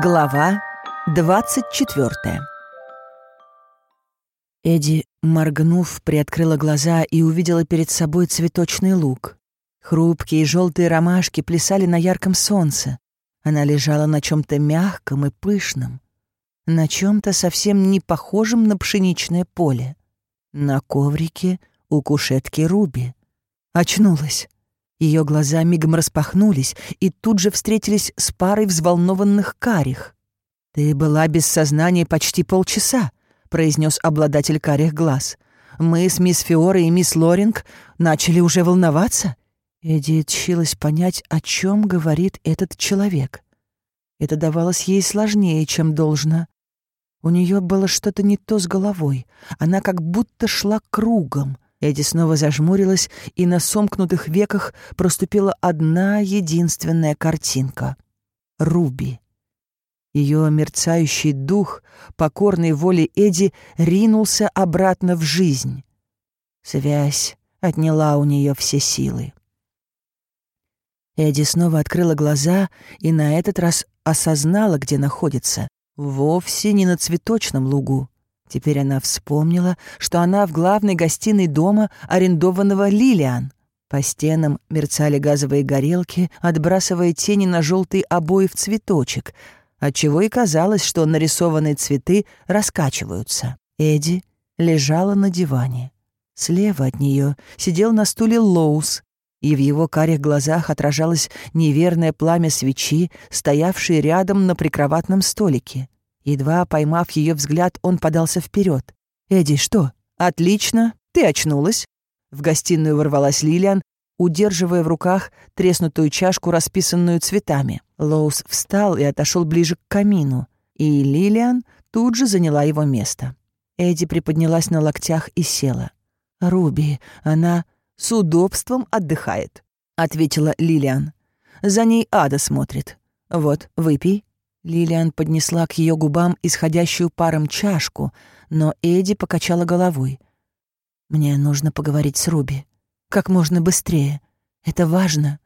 Глава 24 Эдди, моргнув, приоткрыла глаза и увидела перед собой цветочный луг. Хрупкие желтые ромашки плясали на ярком солнце. Она лежала на чем то мягком и пышном, на чем то совсем не похожем на пшеничное поле. На коврике у кушетки Руби. Очнулась. Ее глаза мигом распахнулись и тут же встретились с парой взволнованных карих. «Ты была без сознания почти полчаса», — произнес обладатель карих глаз. «Мы с мисс Фиорой и мисс Лоринг начали уже волноваться». Эдди тщилась понять, о чем говорит этот человек. Это давалось ей сложнее, чем должно. У нее было что-то не то с головой. Она как будто шла кругом — Эдди снова зажмурилась, и на сомкнутых веках проступила одна единственная картинка — Руби. Ее мерцающий дух, покорный воле Эдди, ринулся обратно в жизнь. Связь отняла у нее все силы. Эдди снова открыла глаза и на этот раз осознала, где находится. Вовсе не на цветочном лугу. Теперь она вспомнила, что она в главной гостиной дома, арендованного Лилиан. По стенам мерцали газовые горелки, отбрасывая тени на желтый обои в цветочек, отчего и казалось, что нарисованные цветы раскачиваются. Эдди лежала на диване. Слева от нее сидел на стуле Лоус, и в его карих глазах отражалось неверное пламя свечи, стоявшей рядом на прикроватном столике. Едва поймав ее взгляд, он подался вперед. «Эдди, что? Отлично, ты очнулась». В гостиную ворвалась Лилиан, удерживая в руках треснутую чашку, расписанную цветами. Лоус встал и отошел ближе к камину, и Лилиан тут же заняла его место. Эдди приподнялась на локтях и села. «Руби, она с удобством отдыхает», — ответила Лилиан. «За ней Ада смотрит. Вот, выпей». Лилиан поднесла к ее губам исходящую паром чашку, но Эдди покачала головой. «Мне нужно поговорить с Руби. Как можно быстрее. Это важно».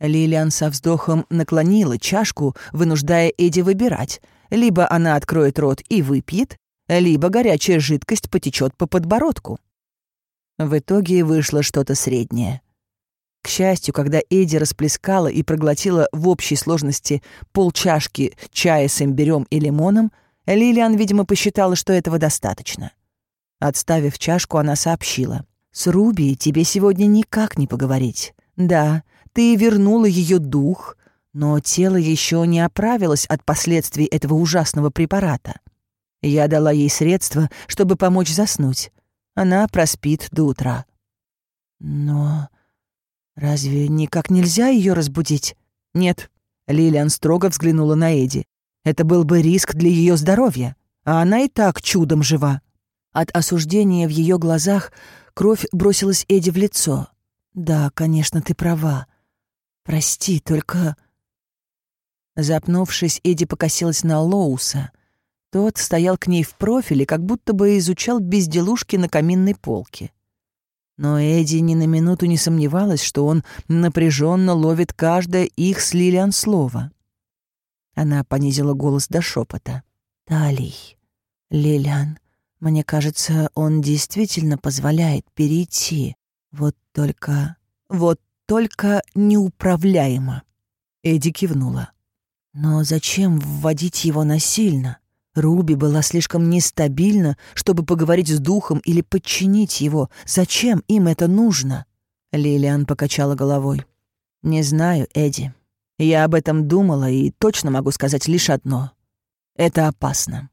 Лилиан со вздохом наклонила чашку, вынуждая Эдди выбирать. Либо она откроет рот и выпьет, либо горячая жидкость потечет по подбородку. В итоге вышло что-то среднее. К счастью, когда Эдди расплескала и проглотила в общей сложности полчашки чая с имбирем и лимоном, Лилиан, видимо, посчитала, что этого достаточно. Отставив чашку, она сообщила. «С Руби тебе сегодня никак не поговорить. Да, ты вернула ее дух, но тело еще не оправилось от последствий этого ужасного препарата. Я дала ей средства, чтобы помочь заснуть. Она проспит до утра». «Но «Разве никак нельзя ее разбудить?» «Нет». Лилиан строго взглянула на Эдди. «Это был бы риск для ее здоровья, а она и так чудом жива». От осуждения в ее глазах кровь бросилась Эдди в лицо. «Да, конечно, ты права. Прости, только...» Запнувшись, Эдди покосилась на Лоуса. Тот стоял к ней в профиле, как будто бы изучал безделушки на каминной полке. Но Эдди ни на минуту не сомневалась, что он напряженно ловит каждое их с Лилиан слово. Она понизила голос до шепота. «Талий, Лилиан, мне кажется, он действительно позволяет перейти. Вот только... вот только неуправляемо». Эдди кивнула. «Но зачем вводить его насильно? Руби была слишком нестабильна, чтобы поговорить с духом или подчинить его. Зачем им это нужно? Лилиан покачала головой. «Не знаю, Эдди. Я об этом думала и точно могу сказать лишь одно. Это опасно.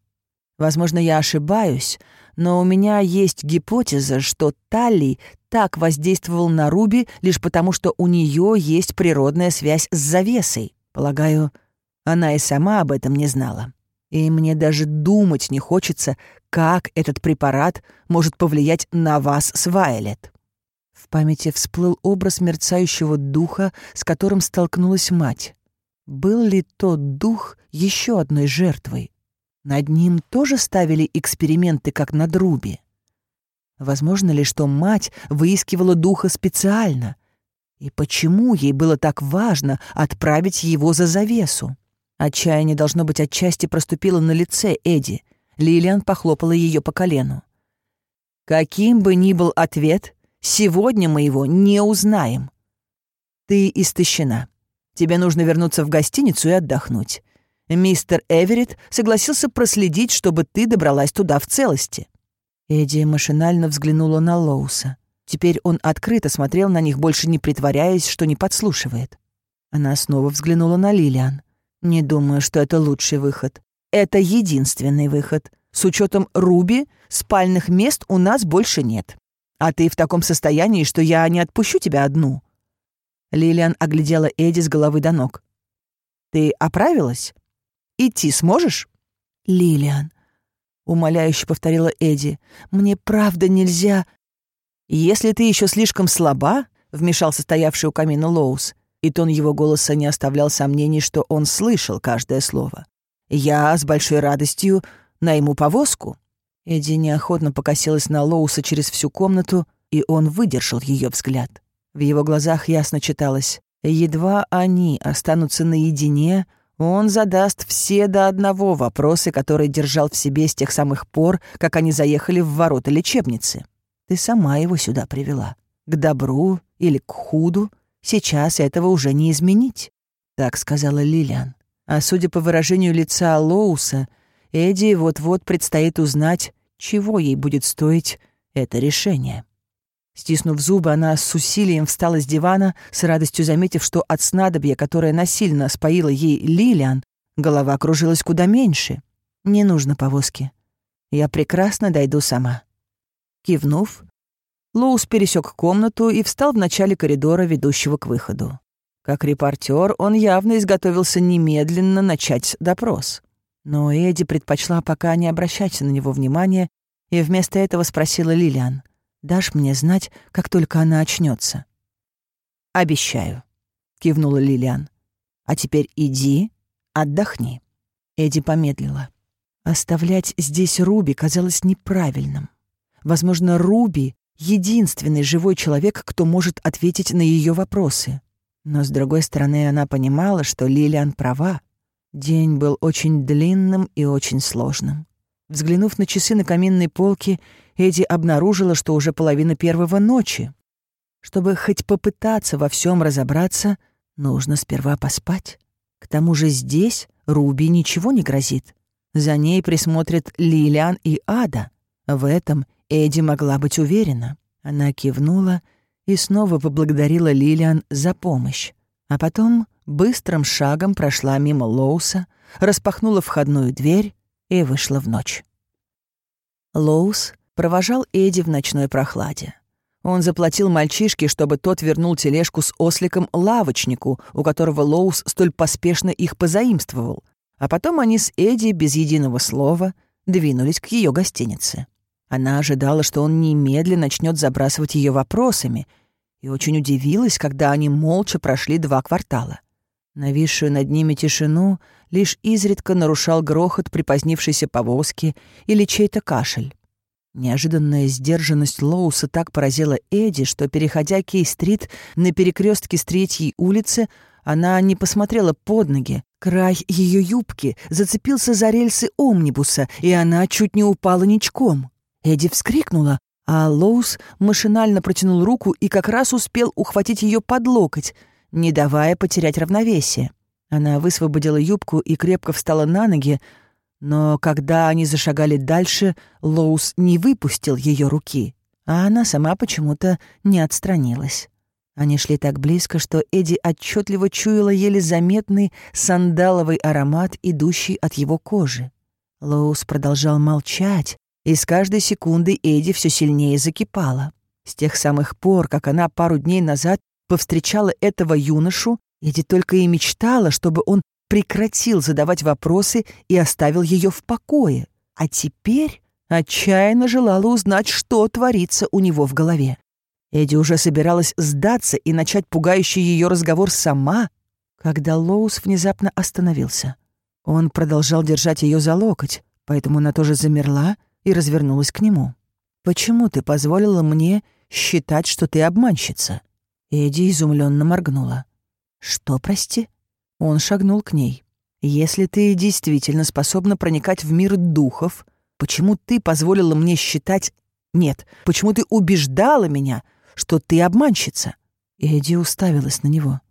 Возможно, я ошибаюсь, но у меня есть гипотеза, что Талли так воздействовал на Руби лишь потому, что у нее есть природная связь с завесой. Полагаю, она и сама об этом не знала и мне даже думать не хочется, как этот препарат может повлиять на вас с Вайлет. В памяти всплыл образ мерцающего духа, с которым столкнулась мать. Был ли тот дух еще одной жертвой? Над ним тоже ставили эксперименты, как над Руби. Возможно ли, что мать выискивала духа специально? И почему ей было так важно отправить его за завесу? Отчаяние, должно быть, отчасти проступило на лице Эдди. Лилиан похлопала ее по колену. «Каким бы ни был ответ, сегодня мы его не узнаем. Ты истощена. Тебе нужно вернуться в гостиницу и отдохнуть. Мистер Эверетт согласился проследить, чтобы ты добралась туда в целости». Эдди машинально взглянула на Лоуса. Теперь он открыто смотрел на них, больше не притворяясь, что не подслушивает. Она снова взглянула на Лилиан. «Не думаю, что это лучший выход. Это единственный выход. С учетом Руби, спальных мест у нас больше нет. А ты в таком состоянии, что я не отпущу тебя одну». Лилиан оглядела Эдди с головы до ног. «Ты оправилась? Идти сможешь?» «Лилиан», — умоляюще повторила Эдди, — «мне правда нельзя...» «Если ты еще слишком слаба», — вмешался стоявший у камина Лоус, и тон его голоса не оставлял сомнений, что он слышал каждое слово. «Я с большой радостью найму повозку». Эдди неохотно покосилась на Лоуса через всю комнату, и он выдержал ее взгляд. В его глазах ясно читалось. Едва они останутся наедине, он задаст все до одного вопросы, которые держал в себе с тех самых пор, как они заехали в ворота лечебницы. Ты сама его сюда привела. К добру или к худу сейчас этого уже не изменить», — так сказала Лилиан. А судя по выражению лица Лоуса, Эдди вот-вот предстоит узнать, чего ей будет стоить это решение. Стиснув зубы, она с усилием встала с дивана, с радостью заметив, что от снадобья, которое насильно споила ей Лилиан, голова кружилась куда меньше. «Не нужно повозки. Я прекрасно дойду сама». Кивнув, Лоус пересек комнату и встал в начале коридора, ведущего к выходу. Как репортер, он явно изготовился немедленно начать допрос. Но Эдди предпочла пока не обращать на него внимания и вместо этого спросила Лилиан, «Дашь мне знать, как только она очнется? «Обещаю», — кивнула Лилиан. «А теперь иди, отдохни». Эдди помедлила. Оставлять здесь Руби казалось неправильным. Возможно, Руби — единственный живой человек, кто может ответить на ее вопросы. Но, с другой стороны, она понимала, что Лилиан права. День был очень длинным и очень сложным. Взглянув на часы на каминной полке, Эдди обнаружила, что уже половина первого ночи. Чтобы хоть попытаться во всем разобраться, нужно сперва поспать. К тому же здесь Руби ничего не грозит. За ней присмотрят Лилиан и Ада. В этом Эдди могла быть уверена. Она кивнула и снова поблагодарила Лилиан за помощь. А потом быстрым шагом прошла мимо Лоуса, распахнула входную дверь и вышла в ночь. Лоус провожал Эдди в ночной прохладе. Он заплатил мальчишке, чтобы тот вернул тележку с осликом лавочнику, у которого Лоус столь поспешно их позаимствовал, а потом они с Эдди без единого слова двинулись к ее гостинице. Она ожидала, что он немедленно начнет забрасывать ее вопросами, и очень удивилась, когда они молча прошли два квартала. Нависшую над ними тишину лишь изредка нарушал грохот припозднившейся повозки или чей-то кашель. Неожиданная сдержанность Лоуса так поразила Эдди, что, переходя Кей-стрит на перекрестке с третьей улицы, она не посмотрела под ноги. Край ее юбки зацепился за рельсы омнибуса, и она чуть не упала ничком. Эдди вскрикнула, а Лоус машинально протянул руку и как раз успел ухватить ее под локоть, не давая потерять равновесие. Она высвободила юбку и крепко встала на ноги, но когда они зашагали дальше, Лоус не выпустил ее руки, а она сама почему-то не отстранилась. Они шли так близко, что Эдди отчетливо чуяла еле заметный сандаловый аромат, идущий от его кожи. Лоус продолжал молчать, и с каждой секундой Эдди все сильнее закипала. С тех самых пор, как она пару дней назад повстречала этого юношу, Эдди только и мечтала, чтобы он прекратил задавать вопросы и оставил ее в покое. А теперь отчаянно желала узнать, что творится у него в голове. Эдди уже собиралась сдаться и начать пугающий ее разговор сама, когда Лоус внезапно остановился. Он продолжал держать ее за локоть, поэтому она тоже замерла и развернулась к нему. «Почему ты позволила мне считать, что ты обманщица?» Эдди изумленно моргнула. «Что, прости?» Он шагнул к ней. Если ты действительно способна проникать в мир духов, почему ты позволила мне считать... Нет, почему ты убеждала меня, что ты обманщица?» Эдди уставилась на него.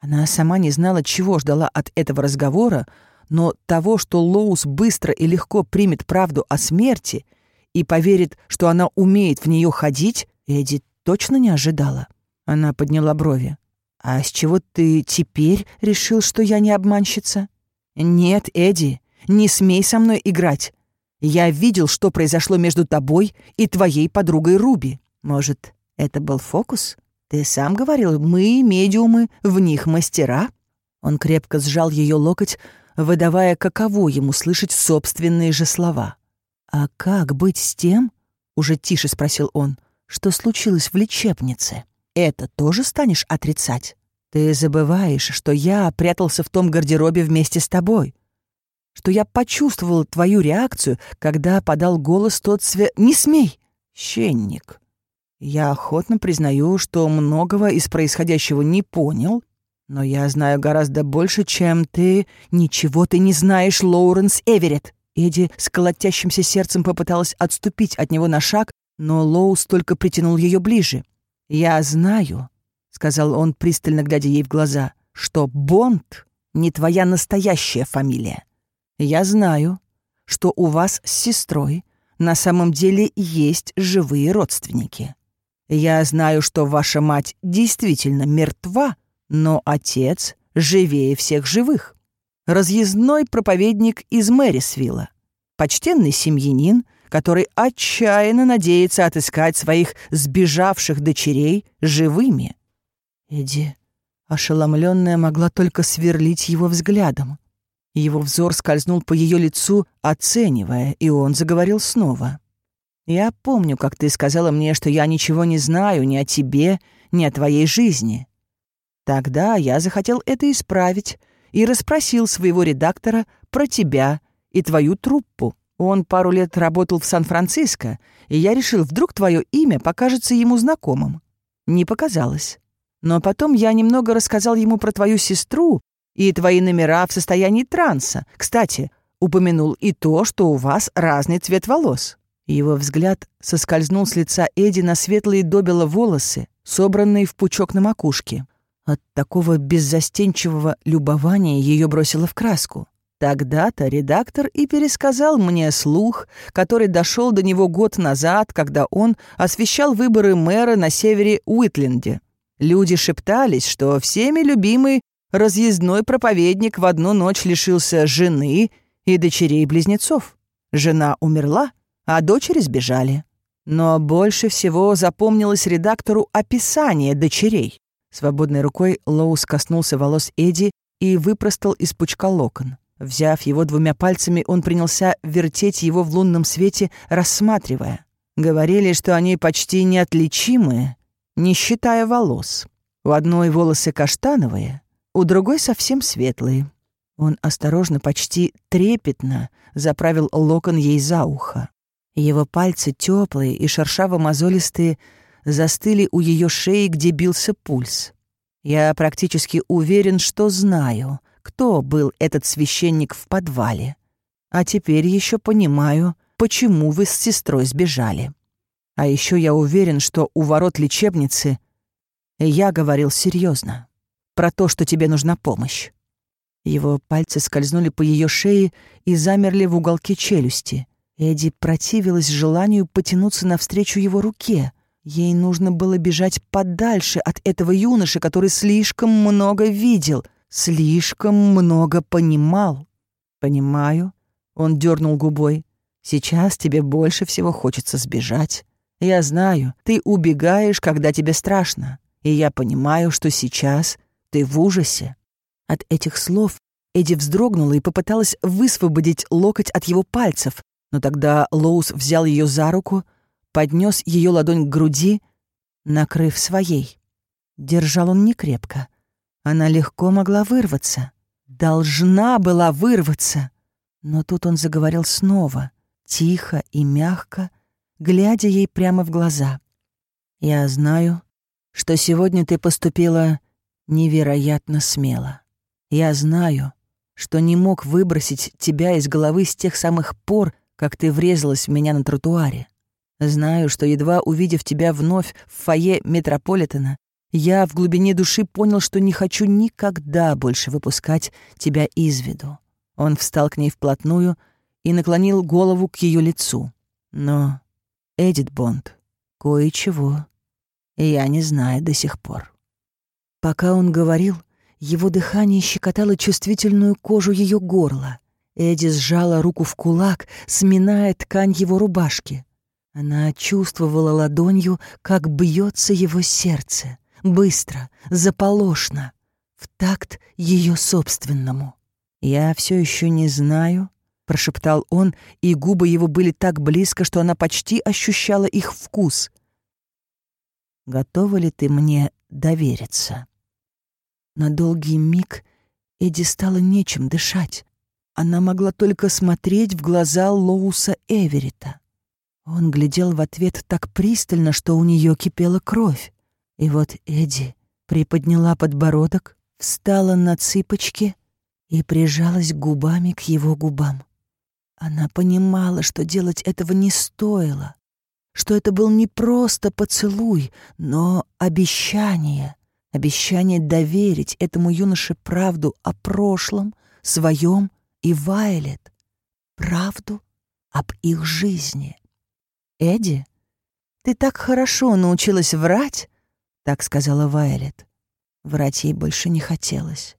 Она сама не знала, чего ждала от этого разговора, но того, что Лоус быстро и легко примет правду о смерти и поверит, что она умеет в нее ходить, Эдди точно не ожидала. Она подняла брови. «А с чего ты теперь решил, что я не обманщица?» «Нет, Эдди, не смей со мной играть. Я видел, что произошло между тобой и твоей подругой Руби. Может, это был фокус? Ты сам говорил, мы, медиумы, в них мастера». Он крепко сжал ее локоть, выдавая, каково ему слышать собственные же слова. «А как быть с тем?» — уже тише спросил он что случилось в лечебнице, это тоже станешь отрицать? Ты забываешь, что я прятался в том гардеробе вместе с тобой, что я почувствовал твою реакцию, когда подал голос тот све... Не смей! Щенник. Я охотно признаю, что многого из происходящего не понял, но я знаю гораздо больше, чем ты. Ничего ты не знаешь, Лоуренс Эверетт. Эдди с колотящимся сердцем попыталась отступить от него на шаг, но Лоус только притянул ее ближе. «Я знаю», — сказал он, пристально глядя ей в глаза, «что Бонд не твоя настоящая фамилия. Я знаю, что у вас с сестрой на самом деле есть живые родственники. Я знаю, что ваша мать действительно мертва, но отец живее всех живых. Разъездной проповедник из Мэрисвилла, почтенный семьянин, который отчаянно надеется отыскать своих сбежавших дочерей живыми. Эдди, ошеломленная, могла только сверлить его взглядом. Его взор скользнул по ее лицу, оценивая, и он заговорил снова. «Я помню, как ты сказала мне, что я ничего не знаю ни о тебе, ни о твоей жизни. Тогда я захотел это исправить и расспросил своего редактора про тебя и твою труппу. Он пару лет работал в Сан-Франциско, и я решил, вдруг твое имя покажется ему знакомым. Не показалось. Но потом я немного рассказал ему про твою сестру и твои номера в состоянии транса. Кстати, упомянул и то, что у вас разный цвет волос. Его взгляд соскользнул с лица Эди на светлые добело волосы, собранные в пучок на макушке. От такого беззастенчивого любования ее бросило в краску. Тогда-то редактор и пересказал мне слух, который дошел до него год назад, когда он освещал выборы мэра на севере Уитленде. Люди шептались, что всеми любимый разъездной проповедник в одну ночь лишился жены и дочерей-близнецов. Жена умерла, а дочери сбежали. Но больше всего запомнилось редактору описание дочерей. Свободной рукой Лоус коснулся волос Эдди и выпростал из пучка локон. Взяв его двумя пальцами, он принялся вертеть его в лунном свете, рассматривая. Говорили, что они почти неотличимы, не считая волос. У одной волосы каштановые, у другой совсем светлые. Он осторожно, почти трепетно заправил локон ей за ухо. Его пальцы, теплые и шершаво-мозолистые, застыли у ее шеи, где бился пульс. Я практически уверен, что знаю — кто был этот священник в подвале. А теперь еще понимаю, почему вы с сестрой сбежали. А еще я уверен, что у ворот лечебницы я говорил серьезно про то, что тебе нужна помощь. Его пальцы скользнули по ее шее и замерли в уголке челюсти. Эдди противилась желанию потянуться навстречу его руке. Ей нужно было бежать подальше от этого юноши, который слишком много видел, слишком много понимал. Понимаю. Он дернул губой. Сейчас тебе больше всего хочется сбежать. Я знаю, ты убегаешь, когда тебе страшно. И я понимаю, что сейчас ты в ужасе. От этих слов Эдди вздрогнула и попыталась высвободить локоть от его пальцев, но тогда Лоус взял ее за руку, поднес ее ладонь к груди, накрыв своей. Держал он не крепко. Она легко могла вырваться. Должна была вырваться. Но тут он заговорил снова, тихо и мягко, глядя ей прямо в глаза. «Я знаю, что сегодня ты поступила невероятно смело. Я знаю, что не мог выбросить тебя из головы с тех самых пор, как ты врезалась в меня на тротуаре. Знаю, что едва увидев тебя вновь в фойе Метрополитена, я в глубине души понял, что не хочу никогда больше выпускать тебя из виду. Он встал к ней вплотную и наклонил голову к ее лицу. Но, Эдит Бонд, кое-чего я не знаю до сих пор. Пока он говорил, его дыхание щекотало чувствительную кожу ее горла. Эдди сжала руку в кулак, сминая ткань его рубашки. Она чувствовала ладонью, как бьется его сердце. Быстро, заполошно, в такт ее собственному. «Я все еще не знаю», — прошептал он, и губы его были так близко, что она почти ощущала их вкус. «Готова ли ты мне довериться?» На долгий миг Эдди стало нечем дышать. Она могла только смотреть в глаза Лоуса Эверита. Он глядел в ответ так пристально, что у нее кипела кровь. И вот Эдди приподняла подбородок, встала на цыпочки и прижалась губами к его губам. Она понимала, что делать этого не стоило, что это был не просто поцелуй, но обещание — Обещание доверить этому юноше правду о прошлом, своем и Вайлет. Правду об их жизни. «Эдди, ты так хорошо научилась врать», — так сказала Вайлет. Врать ей больше не хотелось.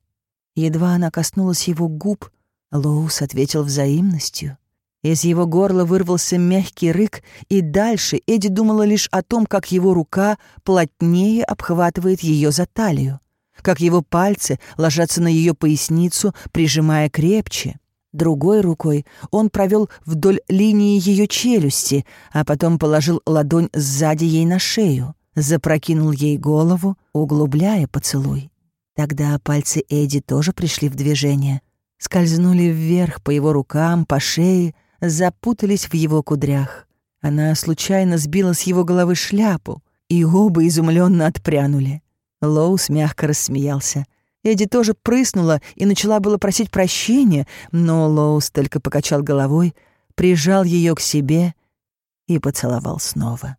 Едва она коснулась его губ, Лоус ответил взаимностью. Из его горла вырвался мягкий рык, и дальше Эдди думала лишь о том, как его рука плотнее обхватывает ее за талию, как его пальцы ложатся на ее поясницу, прижимая крепче. Другой рукой он провел вдоль линии ее челюсти, а потом положил ладонь сзади ей на шею, запрокинул ей голову, углубляя поцелуй. Тогда пальцы Эдди тоже пришли в движение, скользнули вверх по его рукам, по шее, запутались в его кудрях. Она случайно сбила с его головы шляпу, и оба изумленно отпрянули. Лоус мягко рассмеялся. Эдди тоже прыснула и начала было просить прощения, но Лоус только покачал головой, прижал ее к себе и поцеловал снова.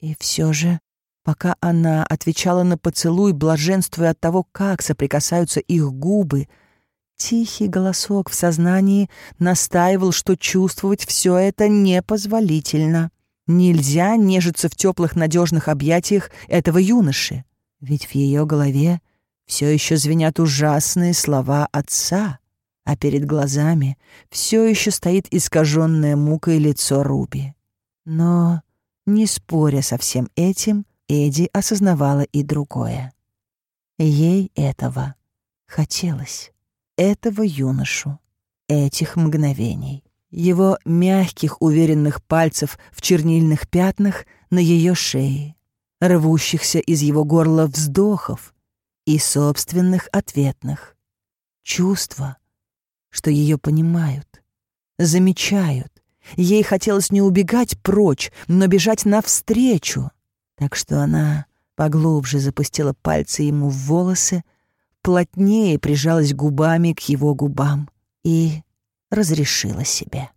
И все же, пока она отвечала на поцелуй, блаженствуя от того, как соприкасаются их губы, Тихий голосок в сознании настаивал, что чувствовать все это непозволительно. Нельзя нежиться в теплых надежных объятиях этого юноши, ведь в ее голове все еще звенят ужасные слова отца, а перед глазами все еще стоит искаженное мукой лицо Руби. Но, не споря со всем этим, Эдди осознавала и другое. Ей этого хотелось этого юношу, этих мгновений, его мягких уверенных пальцев в чернильных пятнах на ее шее, рвущихся из его горла вздохов и собственных ответных. Чувства, что ее понимают, замечают. Ей хотелось не убегать прочь, но бежать навстречу. Так что она поглубже запустила пальцы ему в волосы, плотнее прижалась губами к его губам и разрешила себе.